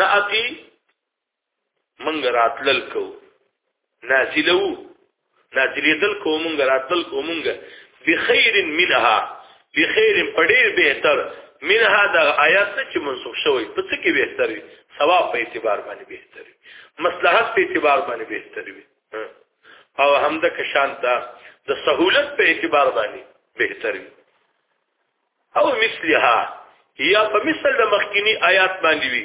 ناتی منګ راتلل کو نازلو نازلیدل کو منګ راتلل کو منګ بخیر منها بخیر پډیر بهتر منها د آیات چې منسوخ شوی په څه کې بهتر وي ثواب په اعتبار باندې بهتر وي مصلحت په اعتبار باندې بهتر وي او همدا کشان ته د سهولت په اعتبار باندې بهتر وي او مثلها یا په مثل د مخکینی آیات باندې وی